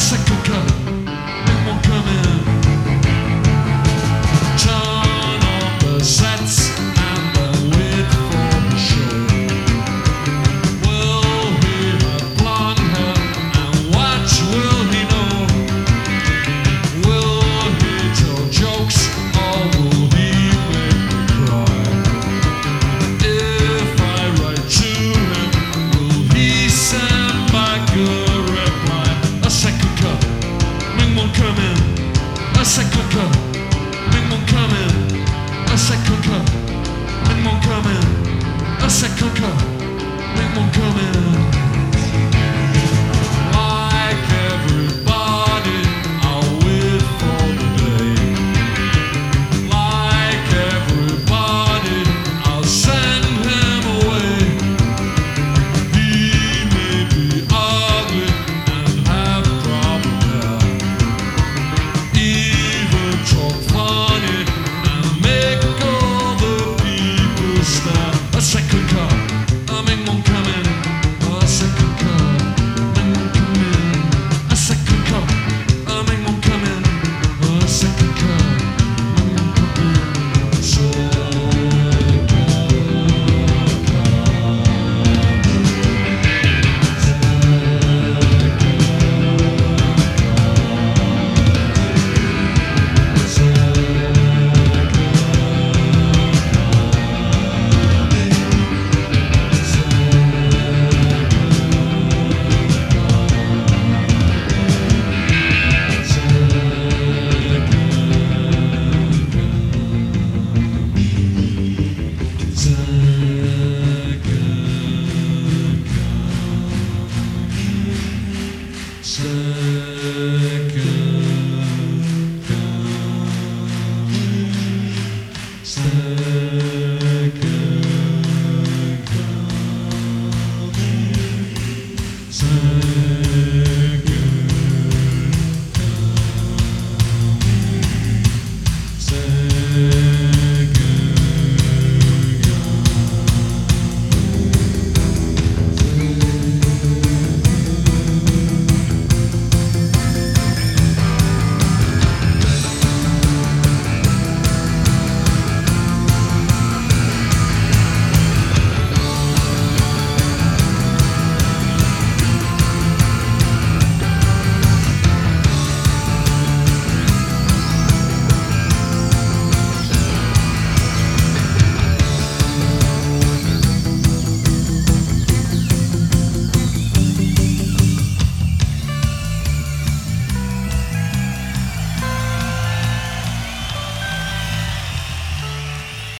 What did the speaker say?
Massacre cup, make more. A second cup, make more coming. A second cup. Second coming.